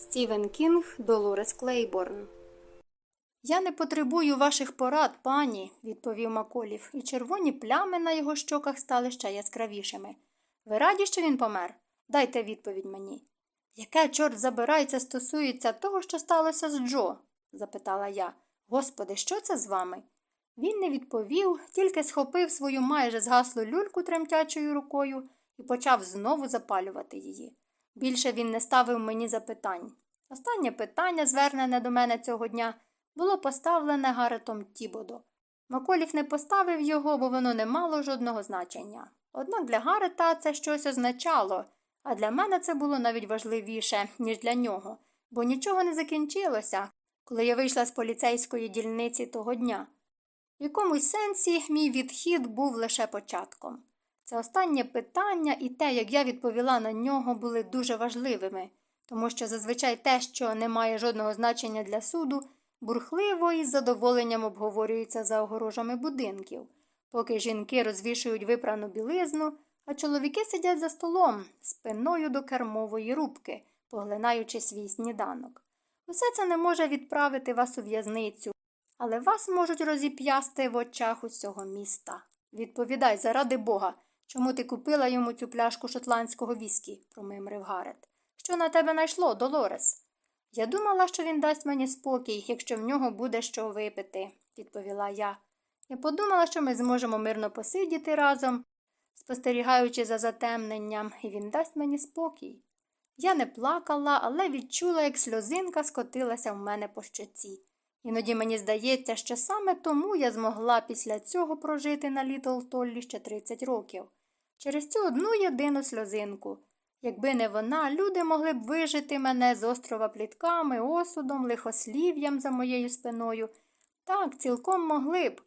Стівен Кінг, Долорес Клейборн. Я не потребую ваших порад, пані, відповів Маколів, і червоні плями на його щоках стали ще яскравішими. Ви раді, що він помер? Дайте відповідь мені. Яке, чорт забирається, стосується того, що сталося з Джо? запитала я. Господи, що це з вами? Він не відповів, тільки схопив свою майже згаслу люльку тремтячою рукою і почав знову запалювати її. Більше він не ставив мені запитань. Останнє питання, звернене до мене цього дня, було поставлене Гаретом Тібодо. Маколів не поставив його, бо воно не мало жодного значення. Однак для Гарета це щось означало, а для мене це було навіть важливіше, ніж для нього, бо нічого не закінчилося, коли я вийшла з поліцейської дільниці того дня. В якомусь сенсі мій відхід був лише початком. Це останнє питання і те, як я відповіла на нього, були дуже важливими, тому що зазвичай те, що не має жодного значення для суду, бурхливо і з задоволенням обговорюється за огорожами будинків, поки жінки розвішують випрану білизну, а чоловіки сидять за столом, спиною до кермової рубки, поглинаючи свій сніданок. Усе це не може відправити вас у в'язницю, але вас можуть розіп'ясти в очах усього міста. Відповідай, заради Бога, чому ти купила йому цю пляшку шотландського віскі, промимрив Гарет. Що на тебе найшло, Долорес? Я думала, що він дасть мені спокій, якщо в нього буде що випити, відповіла я. Я подумала, що ми зможемо мирно посидіти разом, спостерігаючи за затемненням, і він дасть мені спокій. Я не плакала, але відчула, як сльозинка скотилася в мене по щоці. Іноді мені здається, що саме тому я змогла після цього прожити на Літл Толлі ще 30 років. Через цю одну єдину сльозинку. Якби не вона, люди могли б вижити мене з острова плітками, осудом, лихослів'ям за моєю спиною. Так, цілком могли б.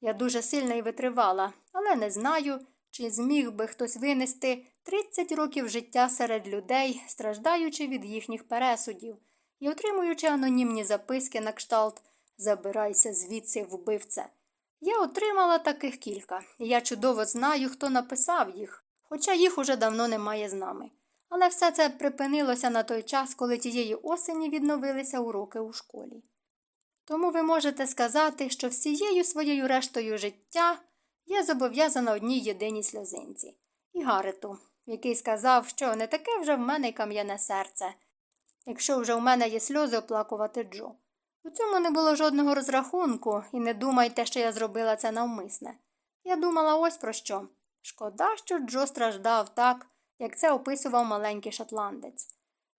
Я дуже сильна і витривала, але не знаю, чи зміг би хтось винести 30 років життя серед людей, страждаючи від їхніх пересудів і отримуючи анонімні записки на кшталт Забирайся звідси, вбивце. Я отримала таких кілька, і я чудово знаю, хто написав їх, хоча їх уже давно немає з нами. Але все це припинилося на той час, коли тієї осені відновилися уроки у школі. Тому ви можете сказати, що всією своєю рештою життя я зобов'язана одній єдиній сльозинці і Гарету, який сказав, що не таке вже в мене кам'яне серце, якщо вже в мене є сльози оплакувати Джо. У цьому не було жодного розрахунку, і не думайте, що я зробила це навмисне. Я думала ось про що. Шкода, що Джо страждав так, як це описував маленький шотландець.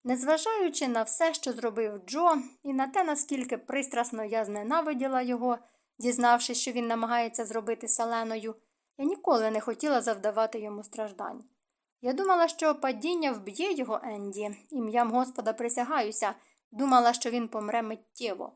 Незважаючи на все, що зробив Джо, і на те, наскільки пристрасно я зненавиділа його, дізнавшись, що він намагається зробити саленою, я ніколи не хотіла завдавати йому страждань. Я думала, що падіння вб'є його Енді, ім'ям Господа присягаюся, думала, що він помре миттєво.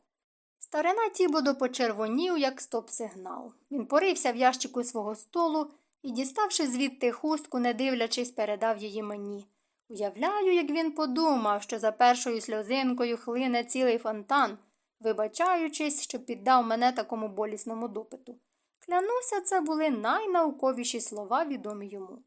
Старина Тібодо почервонів, як стоп-сигнал. Він порився в ящику свого столу і, діставши звідти хустку, не дивлячись, передав її мені. Уявляю, як він подумав, що за першою сльозинкою хлине цілий фонтан, вибачаючись, що піддав мене такому болісному допиту. Клянуся, це були найнауковіші слова, відомі йому.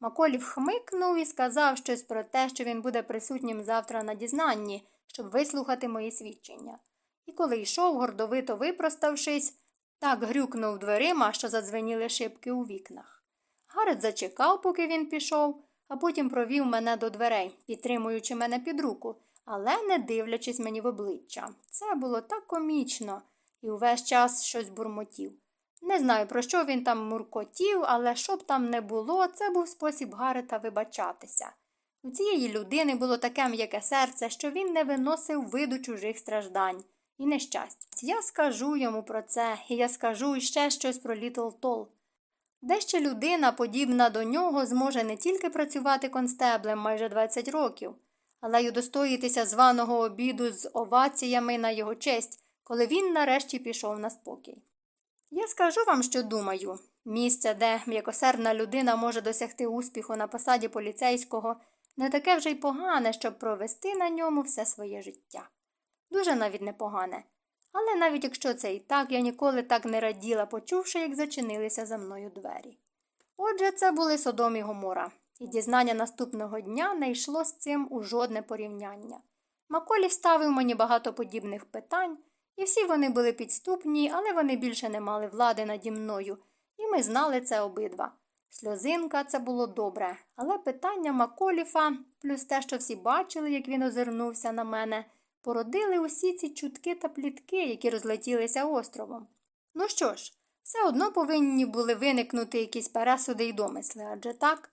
Маколів хмикнув і сказав щось про те, що він буде присутнім завтра на дізнанні, щоб вислухати мої свідчення. І коли йшов, гордовито випроставшись, так грюкнув дверима, що задзвеніли шибки у вікнах. Гарет зачекав, поки він пішов, а потім провів мене до дверей, підтримуючи мене під руку, але не дивлячись мені в обличчя. Це було так комічно і увесь час щось бурмотів. Не знаю, про що він там муркотів, але щоб там не було, це був спосіб Гарета вибачатися. У цієї людини було таке м'яке серце, що він не виносив виду чужих страждань і нещастя. Я скажу йому про це, і я скажу ще щось про Літл Тол. Дещо людина, подібна до нього, зможе не тільки працювати констеблем майже 20 років, але й удостоїтися званого обіду з оваціями на його честь, коли він нарешті пішов на спокій. Я скажу вам, що думаю місце, де м'якосердна людина може досягти успіху на посаді поліцейського, не таке вже й погане, щоб провести на ньому все своє життя. Дуже навіть непогане. Але навіть якщо це і так, я ніколи так не раділа, почувши, як зачинилися за мною двері. Отже, це були Содом і Гомора, і дізнання наступного дня не йшло з цим у жодне порівняння. Маколі ставив мені багато подібних питань, і всі вони були підступні, але вони більше не мали влади наді мною, і ми знали це обидва. Сльозинка це було добре, але питання Маколіфа, плюс те, що всі бачили, як він озирнувся на мене, породили усі ці чутки та плітки, які розлетілися островом. Ну що ж, все одно повинні були виникнути якісь пересуди й домисли, адже так?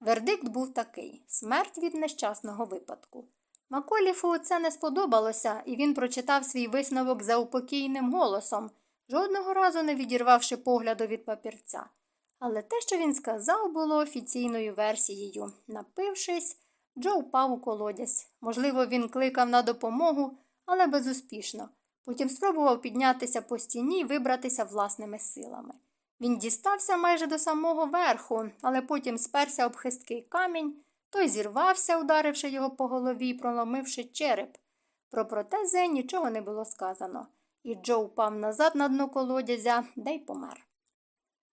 Вердикт був такий смерть від нещасного випадку. Маколіфу це не сподобалося, і він прочитав свій висновок заупокійним голосом, жодного разу не відірвавши погляду від папірця. Але те, що він сказав, було офіційною версією. Напившись, Джо впав у колодязь. Можливо, він кликав на допомогу, але безуспішно. Потім спробував піднятися по стіні і вибратися власними силами. Він дістався майже до самого верху, але потім сперся об хисткий камінь, той зірвався, ударивши його по голові і проломивши череп. Про протези нічого не було сказано, і Джо впав назад на дно колодязя, де й помер.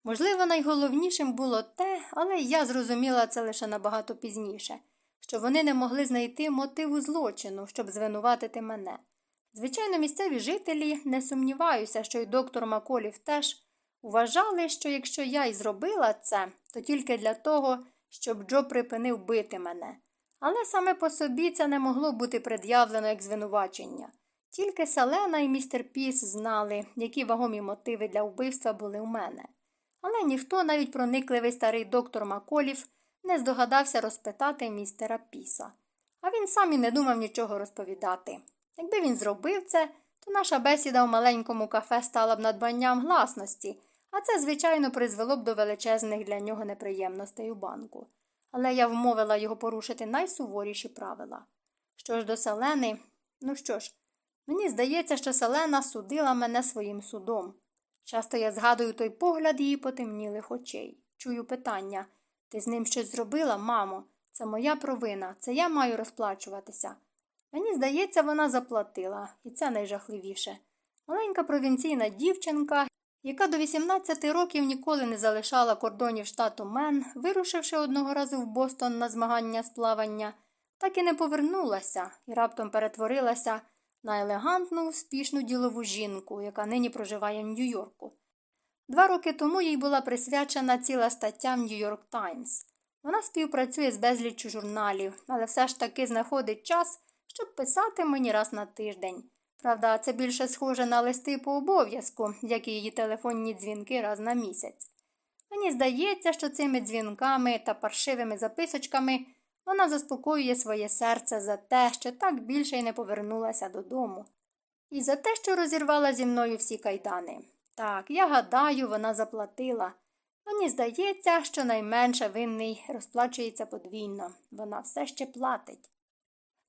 Можливо, найголовнішим було те, але я зрозуміла це лише набагато пізніше, що вони не могли знайти мотиву злочину, щоб звинуватити мене. Звичайно, місцеві жителі, не сумніваюся, що й доктор Маколів теж вважали, що якщо я й зробила це, то тільки для того, щоб Джо припинив бити мене. Але саме по собі це не могло бути пред'явлено як звинувачення. Тільки Селена і містер Піс знали, які вагомі мотиви для вбивства були у мене. Але ніхто, навіть проникливий старий доктор Маколів, не здогадався розпитати містера Піса. А він сам і не думав нічого розповідати. Якби він зробив це, то наша бесіда в маленькому кафе стала б надбанням гласності, а це, звичайно, призвело б до величезних для нього неприємностей у банку. Але я вмовила його порушити найсуворіші правила. Що ж до Селени, ну що ж, мені здається, що Селена судила мене своїм судом. Часто я згадую той погляд її потемнілих очей. Чую питання ти з ним щось зробила, мамо? Це моя провина, це я маю розплачуватися. Мені здається, вона заплатила, і це найжахливіше. Маленька провінційна дівчинка, яка до 18 років ніколи не залишала кордонів штату Мен, вирушивши одного разу в Бостон на змагання з плавання, так і не повернулася і раптом перетворилася на елегантну, успішну ділову жінку, яка нині проживає в Нью-Йорку. Два роки тому їй була присвячена ціла стаття в Нью-Йорк Таймс. Вона співпрацює з безліччю журналів, але все ж таки знаходить час, щоб писати мені раз на тиждень. Правда, це більше схоже на листи по обов'язку, як і її телефонні дзвінки раз на місяць. Мені здається, що цими дзвінками та паршивими записочками вона заспокоює своє серце за те, що так більше й не повернулася додому, і за те, що розірвала зі мною всі кайдани. Так, я гадаю, вона заплатила. Мені здається, що найменше винний розплачується подвійно, вона все ще платить.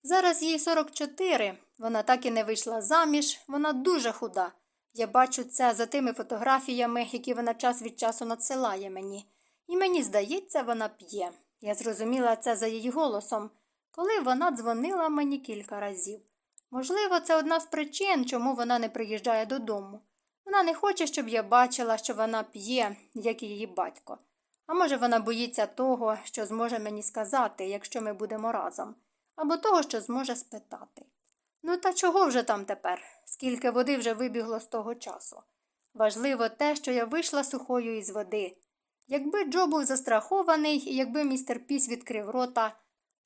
Зараз їй 44, вона так і не вийшла заміж, вона дуже худа. Я бачу це за тими фотографіями, які вона час від часу надсилає мені, і мені здається, вона п'є. Я зрозуміла це за її голосом, коли вона дзвонила мені кілька разів. Можливо, це одна з причин, чому вона не приїжджає додому. Вона не хоче, щоб я бачила, що вона п'є, як і її батько. А може, вона боїться того, що зможе мені сказати, якщо ми будемо разом, або того, що зможе спитати. Ну, та чого вже там тепер, скільки води вже вибігло з того часу? Важливо те, що я вийшла сухою із води. Якби Джо був застрахований і якби містер Піс відкрив рота,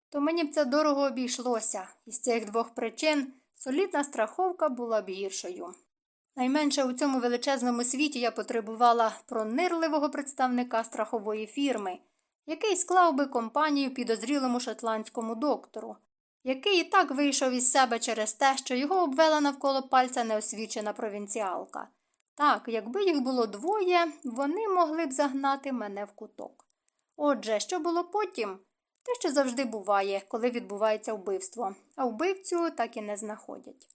то мені б це дорого обійшлося, і з цих двох причин солідна страховка була б гіршою. Найменше у цьому величезному світі я потребувала пронирливого представника страхової фірми, який склав би компанію підозрілому шотландському доктору, який і так вийшов із себе через те, що його обвела навколо пальця неосвічена провінціалка. Так, якби їх було двоє, вони могли б загнати мене в куток. Отже, що було потім? Те, що завжди буває, коли відбувається вбивство, а вбивцю так і не знаходять.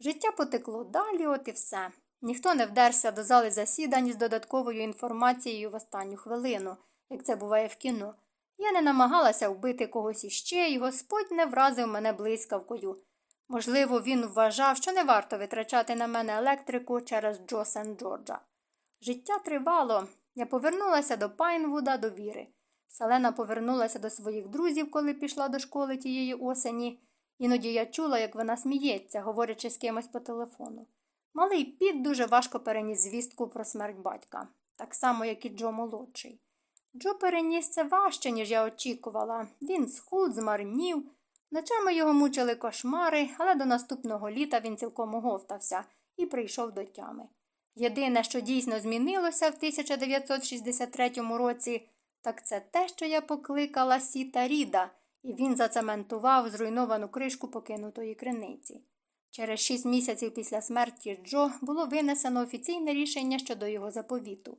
Життя потекло далі, от і все. Ніхто не вдерся до зали засідань з додатковою інформацією в останню хвилину, як це буває в кіно. Я не намагалася вбити когось іще, і Господь не вразив мене блискавкою. Можливо, він вважав, що не варто витрачати на мене електрику через Джо Сен Джорджа. Життя тривало. Я повернулася до Пайнвуда до віри. Селена повернулася до своїх друзів, коли пішла до школи тієї осені, Іноді я чула, як вона сміється, говорячи з кимось по телефону. Малий Піт дуже важко переніс звістку про смерть батька, так само, як і Джо молодший. Джо переніс це важче, ніж я очікувала. Він схуд, змарнів. Ночами його мучили кошмари, але до наступного літа він цілком оговтався і прийшов до тями. Єдине, що дійсно змінилося в 1963 році, так це те, що я покликала Сіта Ріда, і він зацементував зруйновану кришку покинутої криниці. Через шість місяців після смерті Джо було винесено офіційне рішення щодо його заповіту.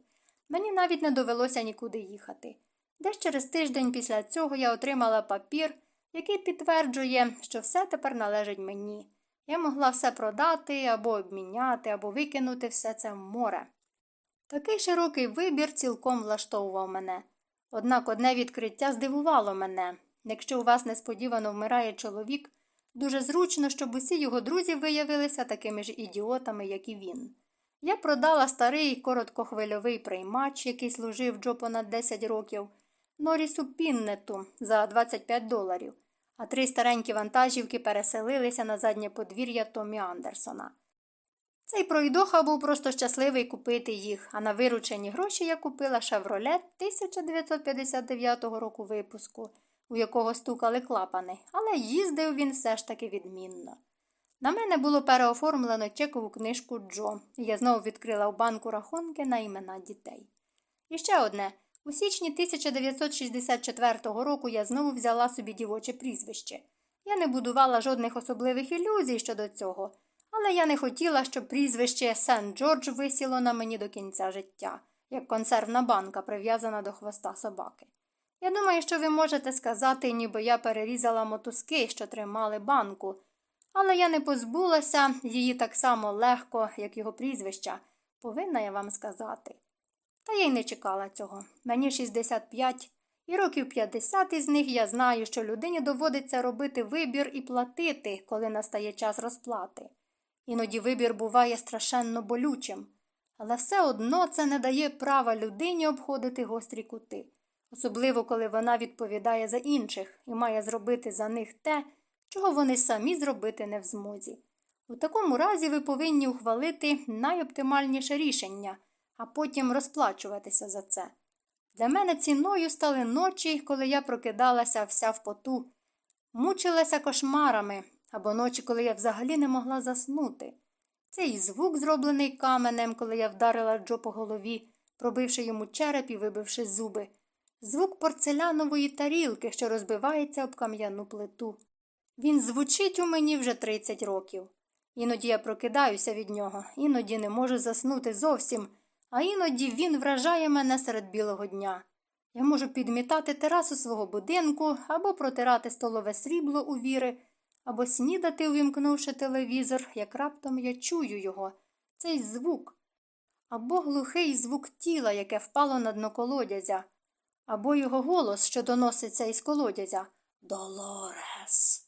Мені навіть не довелося нікуди їхати. Десь через тиждень після цього я отримала папір, який підтверджує, що все тепер належить мені. Я могла все продати або обміняти, або викинути все це в море. Такий широкий вибір цілком влаштовував мене. Однак одне відкриття здивувало мене. Якщо у вас несподівано вмирає чоловік, дуже зручно, щоб усі його друзі виявилися такими ж ідіотами, як і він. Я продала старий короткохвильовий приймач, який служив Джо понад 10 років, Норісу Піннету за 25 доларів, а три старенькі вантажівки переселилися на заднє подвір'я Томі Андерсона. Цей пройдоха був просто щасливий купити їх, а на виручені гроші я купила шевролет 1959 року випуску, у якого стукали клапани, але їздив він все ж таки відмінно. На мене було переоформлено чекову книжку Джо, і я знову відкрила в банку рахунки на імена дітей. І ще одне. У січні 1964 року я знову взяла собі дівоче прізвище. Я не будувала жодних особливих ілюзій щодо цього, але я не хотіла, щоб прізвище Сент Джордж висіло на мені до кінця життя, як консервна банка, прив'язана до хвоста собаки. Я думаю, що ви можете сказати, ніби я перерізала мотузки, що тримали банку, але я не позбулася її так само легко, як його прізвища, повинна я вам сказати. Та я й не чекала цього. Мені 65, і років 50 із них я знаю, що людині доводиться робити вибір і платити, коли настає час розплати. Іноді вибір буває страшенно болючим, але все одно це не дає права людині обходити гострі кути, особливо коли вона відповідає за інших і має зробити за них те, чого вони самі зробити не в змозі. У такому разі ви повинні ухвалити найоптимальніше рішення, а потім розплачуватися за це. Для мене ціною стали ночі, коли я прокидалася вся в поту, мучилася кошмарами або ночі, коли я взагалі не могла заснути. Цей звук, зроблений каменем, коли я вдарила Джо по голові, пробивши йому череп і вибивши зуби, звук порцелянової тарілки, що розбивається об кам'яну плиту. Він звучить у мені вже 30 років. Іноді я прокидаюся від нього, іноді не можу заснути зовсім, а іноді він вражає мене серед білого дня. Я можу підмітати терасу свого будинку або протирати столове срібло у віри, або снідати, увімкнувши телевізор, як раптом я чую його, цей звук, або глухий звук тіла, яке впало на дно колодязя, або його голос, що доноситься із колодязя. Долорес.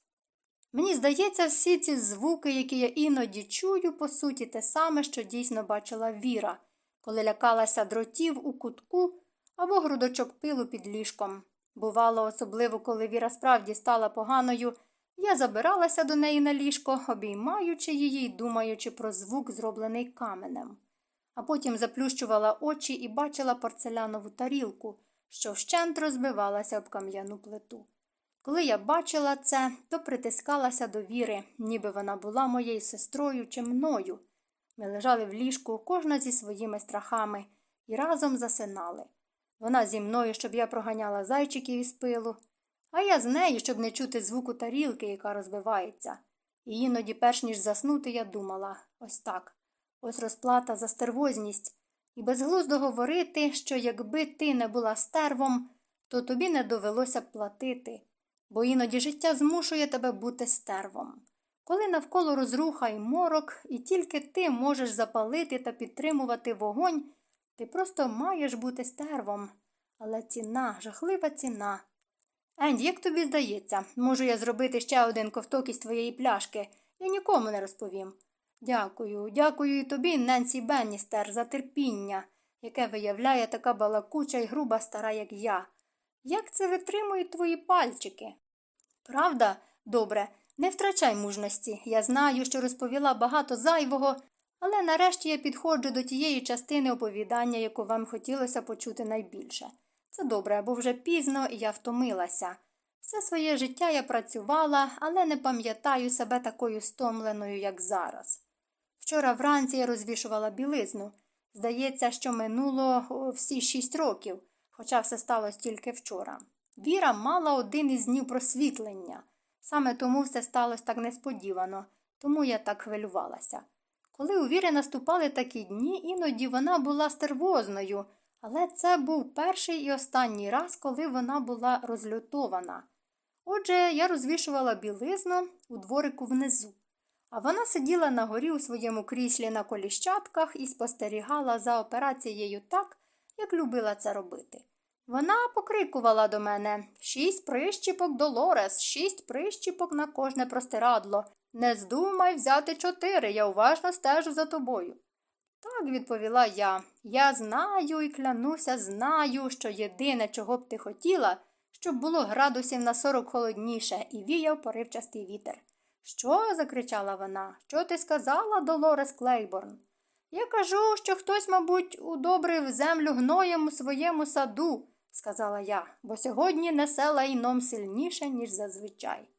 Мені здається, всі ці звуки, які я іноді чую, по суті, те саме, що дійсно бачила Віра, коли лякалася дротів у кутку або грудочок пилу під ліжком. Бувало, особливо, коли Віра справді стала поганою, я забиралася до неї на ліжко, обіймаючи її й думаючи про звук, зроблений каменем. А потім заплющувала очі і бачила порцелянову тарілку, що вщент розбивалася об кам'яну плиту. Коли я бачила це, то притискалася до віри, ніби вона була моєю сестрою чи мною. Ми лежали в ліжку, кожна зі своїми страхами, і разом засинали. Вона зі мною, щоб я проганяла зайчиків із пилу, а я з нею, щоб не чути звуку тарілки, яка розбивається. І іноді, перш ніж заснути, я думала ось так ось розплата за стервозність, і безглуздо говорити, що якби ти не була стервом, то тобі не довелося б платити бо іноді життя змушує тебе бути стервом. Коли навколо розруха і морок, і тільки ти можеш запалити та підтримувати вогонь, ти просто маєш бути стервом. Але ціна, жахлива ціна. Енді, як тобі здається, можу я зробити ще один ковток із твоєї пляшки, я нікому не розповім. Дякую, дякую і тобі, Ненсі Бенністер, за терпіння, яке виявляє така балакуча і груба стара, як я. Як це витримують твої пальчики? Правда, добре, Не втрачай мужності. Я знаю, що розповіла багато зайвого, але нарешті я підходжу до тієї частини оповідання, яку вам хотілося почути найбільше. Це добре, бо вже пізно і я втомилася. Все своє життя я працювала, але не пам'ятаю себе такою стомленою, як зараз. Вчора вранці я розвішувала білизну. Здається, що минуло всі шість років, хоча все сталося тільки вчора. Віра мала один із днів просвітлення. Саме тому все сталося так несподівано, тому я так хвилювалася. Коли у Віри наступали такі дні, іноді вона була стервозною, але це був перший і останній раз, коли вона була розлютована. Отже, я розвішувала білизну у дворику внизу, а вона сиділа на горі у своєму кріслі на коліщатках і спостерігала за операцією так, як любила це робити. Вона покрикувала до мене шість прищіпок Долорес, шість прищіпок на кожне простирадло. Не здумай взяти чотири, я уважно стежу за тобою. Так, відповіла я. Я знаю і клянуся, знаю, що єдине, чого б ти хотіла, щоб було градусів на сорок холодніше і віяв поривчастий вітер. Що? закричала вона. Що ти сказала, Долорес Клейборн? Я кажу, що хтось, мабуть, удобрив землю гноєм у своєму саду, сказала я, бо сьогодні несе лайном сильніше, ніж зазвичай.